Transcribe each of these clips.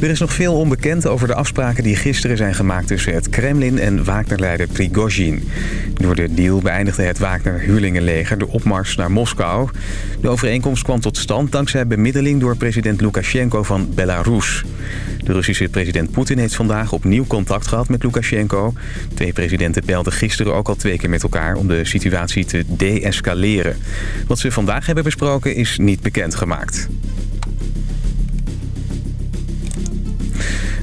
Er is nog veel onbekend over de afspraken die gisteren zijn gemaakt tussen het Kremlin en Wagner-leider Prigozhin. Door de deal beëindigde het Wagner-huurlingenleger de opmars naar Moskou. De overeenkomst kwam tot stand dankzij bemiddeling door president Lukashenko van Belarus. De Russische president Poetin heeft vandaag opnieuw contact gehad met Lukashenko. Twee presidenten belden gisteren ook al twee keer met elkaar om de situatie te de-escaleren. Wat ze vandaag hebben besproken is niet bekendgemaakt.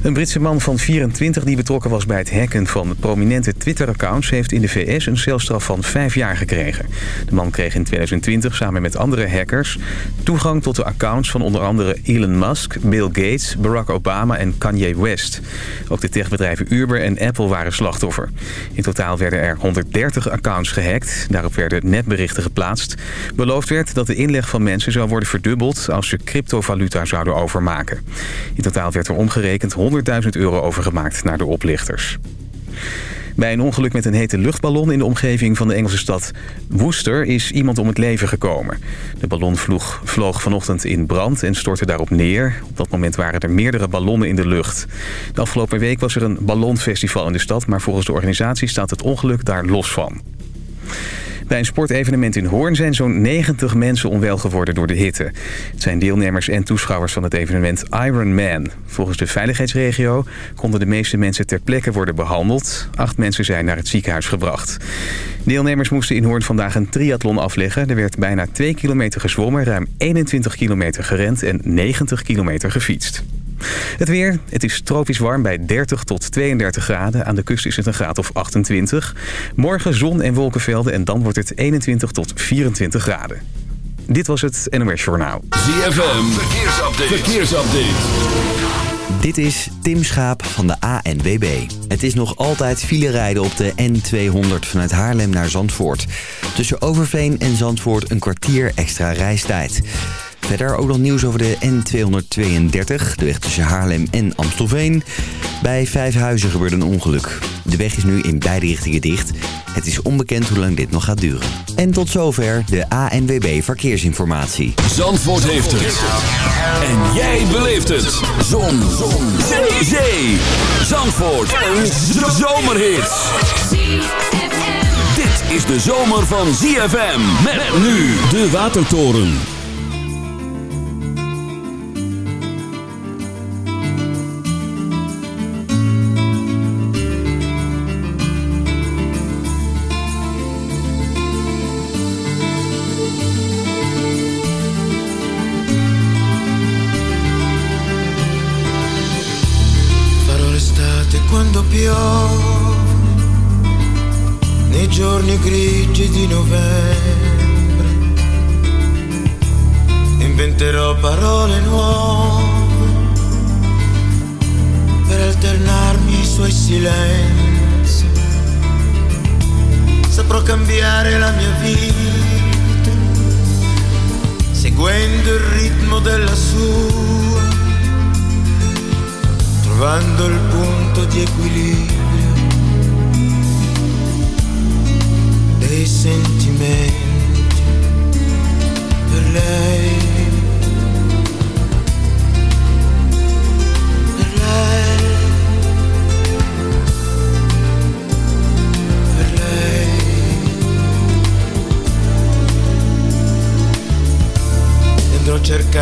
Een Britse man van 24 die betrokken was bij het hacken van prominente Twitter-accounts... heeft in de VS een celstraf van vijf jaar gekregen. De man kreeg in 2020 samen met andere hackers toegang tot de accounts van onder andere Elon Musk, Bill Gates, Barack Obama en Kanye West. Ook de techbedrijven Uber en Apple waren slachtoffer. In totaal werden er 130 accounts gehackt. Daarop werden netberichten geplaatst. Beloofd werd dat de inleg van mensen zou worden verdubbeld als ze cryptovaluta zouden overmaken. In totaal werd er omgerekend 100.000 euro overgemaakt naar de oplichters. Bij een ongeluk met een hete luchtballon in de omgeving van de Engelse stad Worcester is iemand om het leven gekomen. De ballon vloog, vloog vanochtend in brand en stortte daarop neer. Op dat moment waren er meerdere ballonnen in de lucht. De afgelopen week was er een ballonfestival in de stad... maar volgens de organisatie staat het ongeluk daar los van. Bij een sportevenement in Hoorn zijn zo'n 90 mensen onwel geworden door de hitte. Het zijn deelnemers en toeschouwers van het evenement Iron Man. Volgens de veiligheidsregio konden de meeste mensen ter plekke worden behandeld. Acht mensen zijn naar het ziekenhuis gebracht. Deelnemers moesten in Hoorn vandaag een triathlon afleggen. Er werd bijna 2 kilometer gezwommen, ruim 21 kilometer gerend en 90 kilometer gefietst. Het weer, het is tropisch warm bij 30 tot 32 graden. Aan de kust is het een graad of 28. Morgen zon en wolkenvelden en dan wordt het 21 tot 24 graden. Dit was het NOS Journaal. ZFM, verkeersupdate. verkeersupdate. Dit is Tim Schaap van de ANWB. Het is nog altijd file rijden op de N200 vanuit Haarlem naar Zandvoort. Tussen Overveen en Zandvoort een kwartier extra reistijd. Verder ook nog nieuws over de N232, de weg tussen Haarlem en Amstelveen. Bij Vijfhuizen gebeurde een ongeluk. De weg is nu in beide richtingen dicht. Het is onbekend hoe lang dit nog gaat duren. En tot zover de ANWB Verkeersinformatie. Zandvoort heeft het. En jij beleeft het. Zon. Zon. Zee. Zandvoort. Een zomerhit. Dit is de zomer van ZFM. Met nu de Watertoren.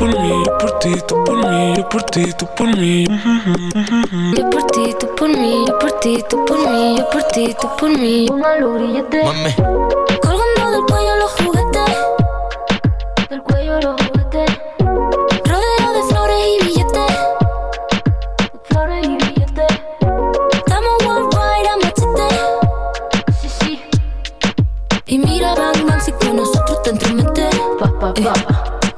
por mí, yo por ti, tú por mí, yo por ti, tú por mí. Yo por ti, tú por mí, yo por ti, tú por mí, yo por ti, tú por mí. Mami, Colgando del cuello los juguetes. Del cuello los juguetes. Rodeo de flores y billetes. Flores y billetes. Estamos worldwide a machete. Sí, sí. Y mira, bang, bang, si con nosotros te entromete. Pa, pa, pa.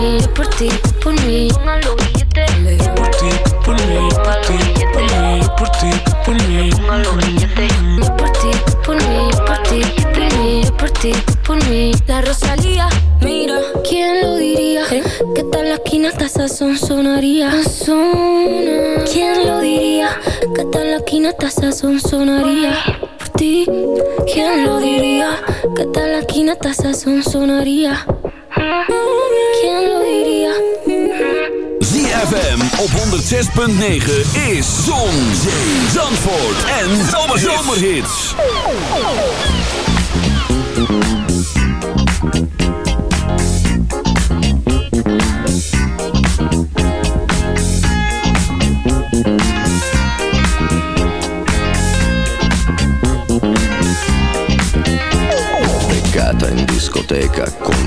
mí, por ti, por mí. Pongan los por ti, por mí, por ti, por mí, por ti, por mí. Pongan los por ti, por mí, por ti, por mí, por ti, por mí. La Rosalía, mira, ¿quién lo diría? Que está en la esquina hasta sazón sonaría. ¿Quién lo diría? Que en la esquina hasta sazón sonaría. Por ti, ¿quién lo diría? Que en la esquina hasta sazón sonaría. Op 106.9 is Zon, Zee, Zandvoort en Zomerhits. Beccata in discoteca con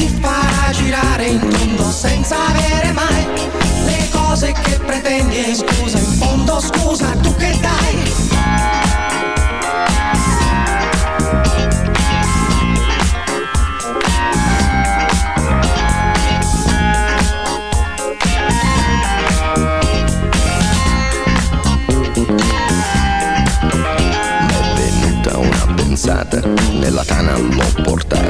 ti farà girare in tondo senza avere mai le cose che pretendi. E scusa in fondo scusa tu che dai? Nella tana l'ho portata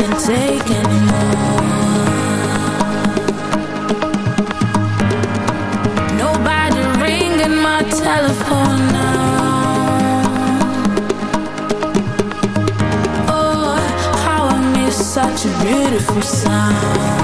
can take anymore. Ringing my telephone now. Oh, how I miss such a beautiful sound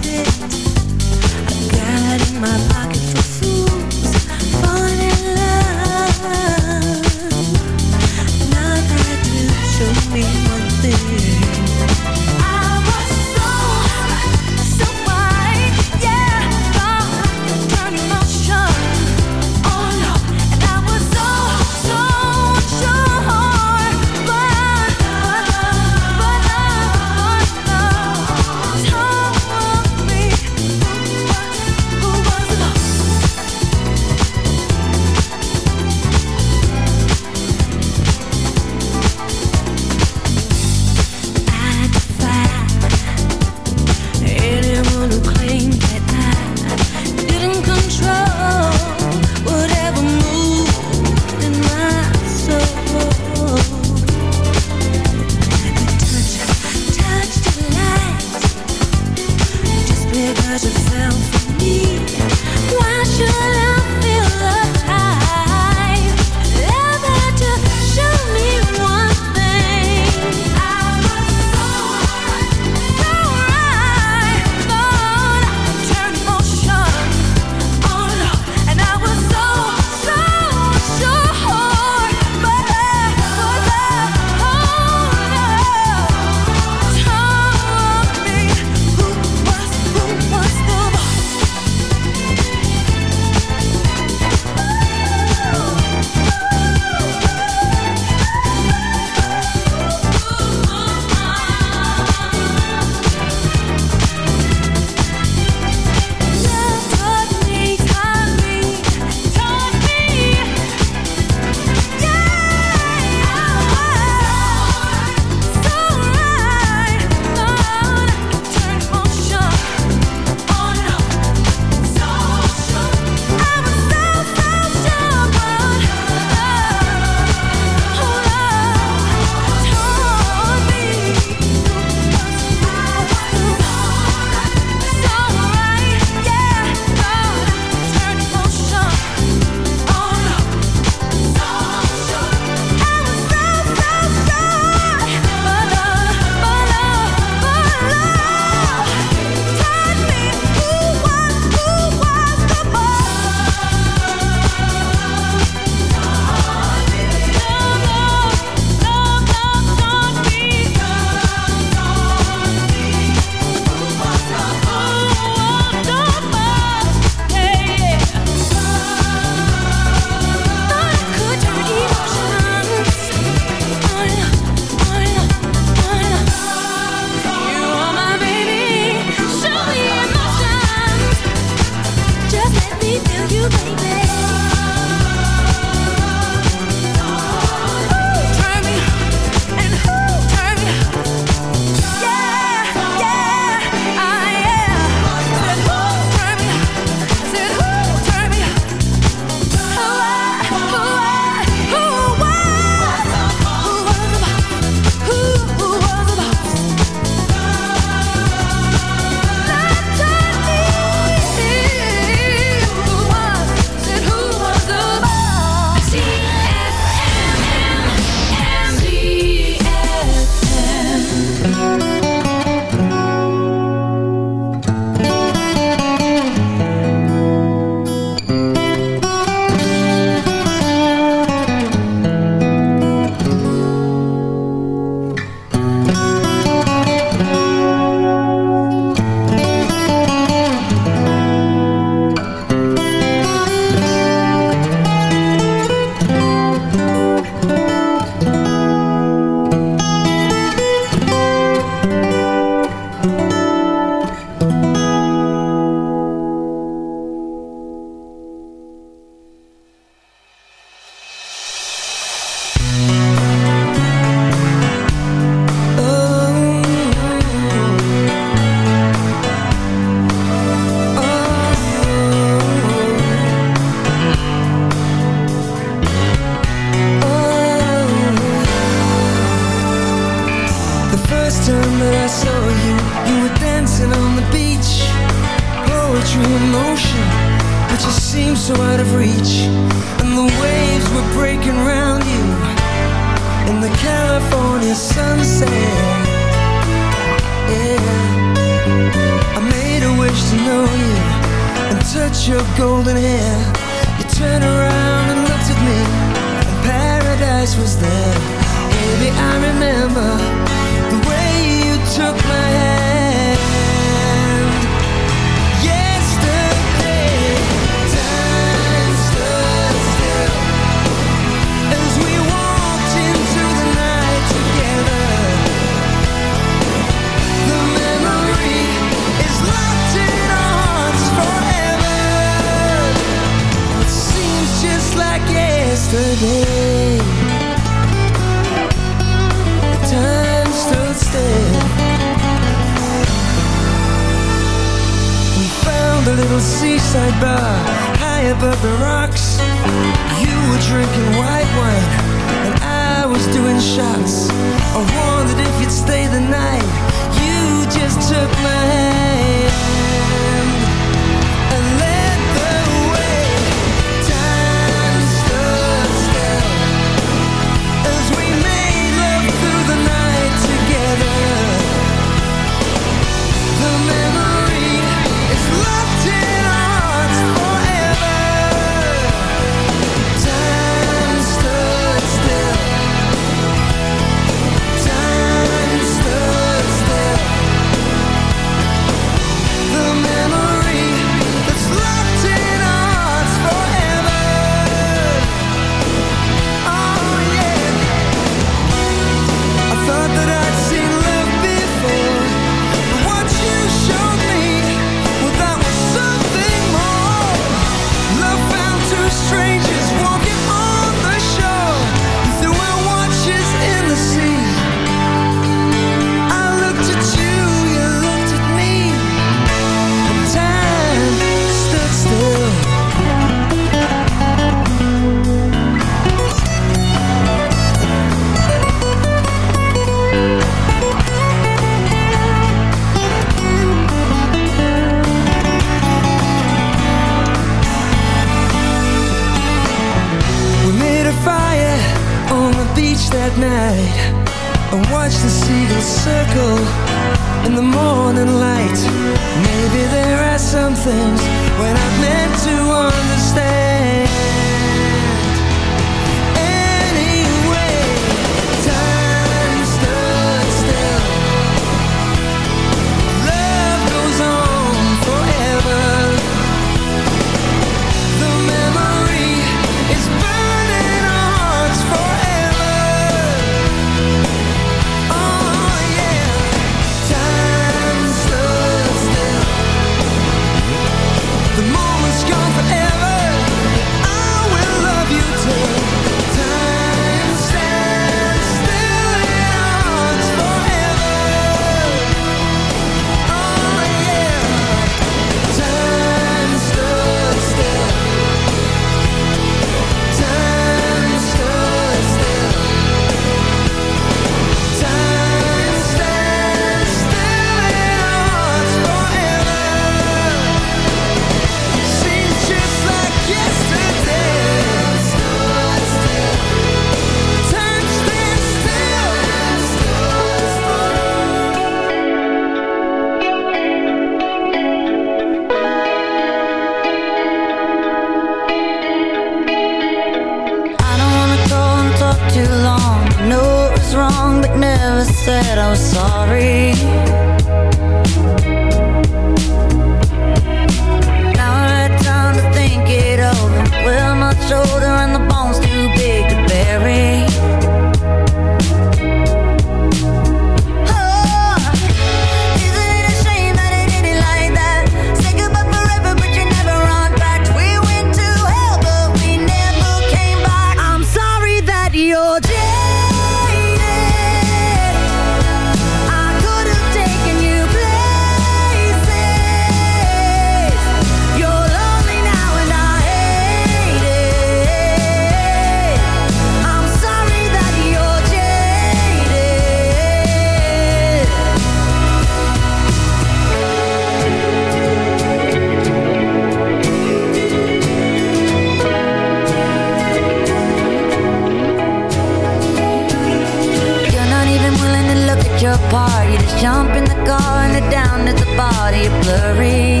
on it down at the body of blurry.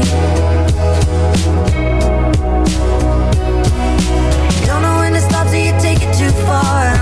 Don't know when to stop, so you take it too far.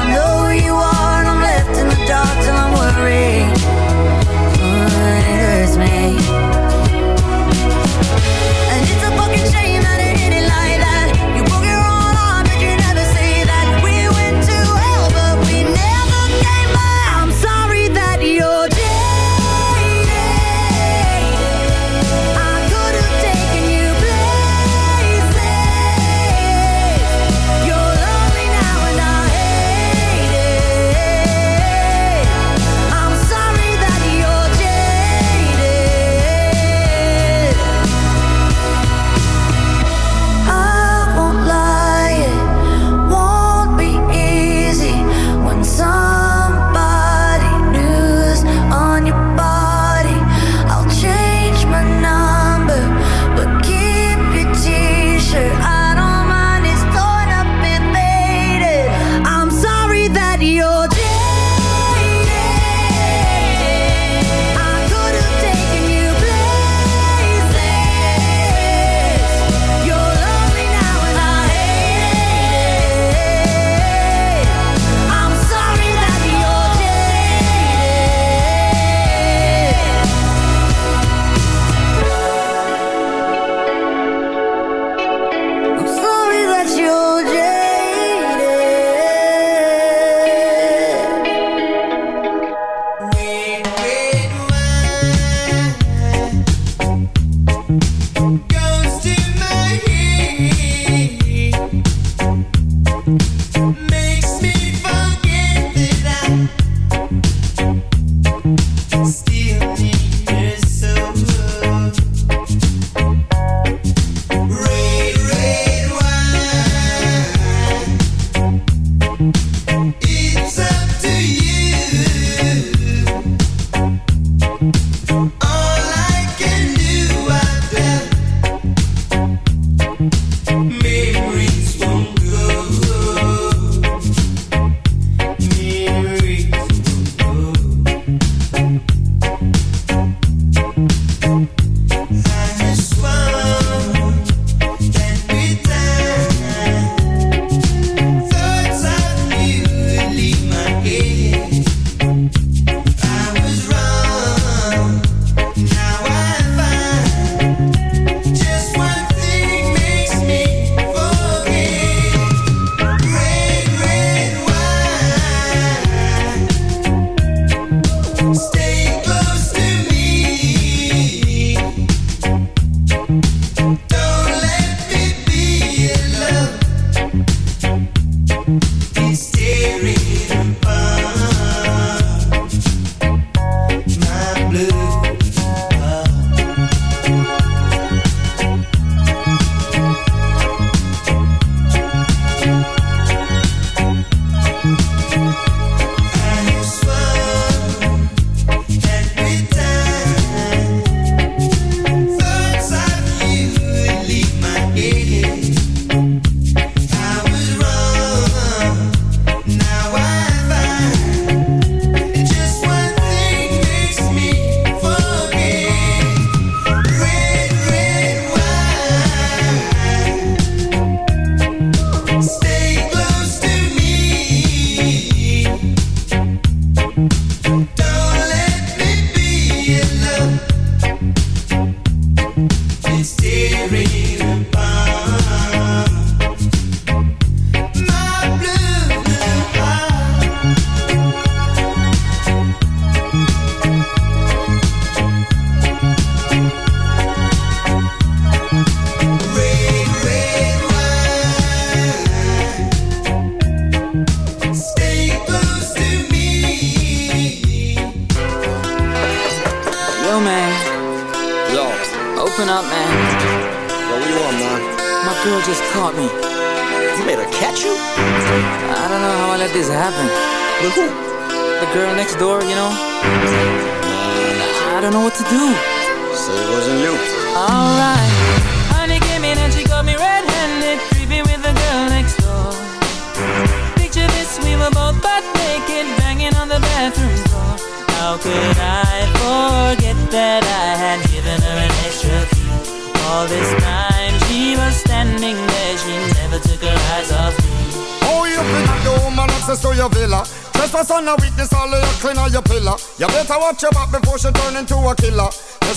out.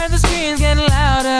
the screams getting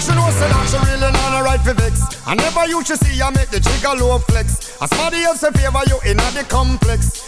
Sure know say that she really not a right for vex. I never you should see I make the trigger low flex. As somebody else in favor you in the complex.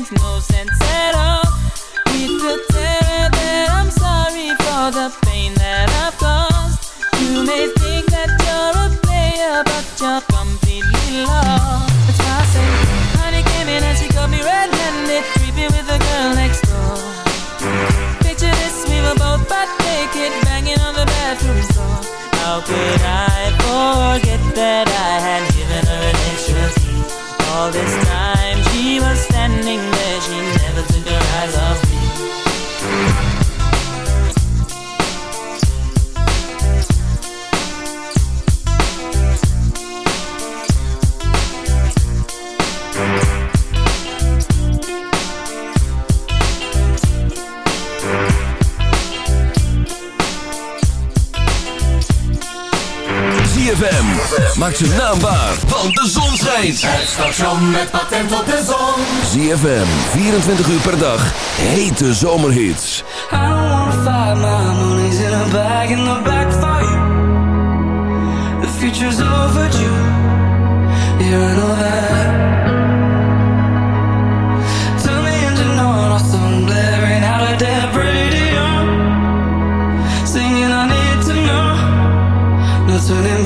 makes no sense at all. Need to tell that I'm sorry for the pain that I've caused. You may think that you're a player, but you're completely lost. Maak zijn naam waar, want de zon schijnt. Het station met patent op de zon. ZFM, 24 uur per dag. Hete zomerhits. I don't wanna fight, my money's in a bag in the back for you. The future's overdue. Yeah, I know that. Turn the engine on, our song blaring out of dead radio. Singing, I need to know. No turning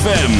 ZFM.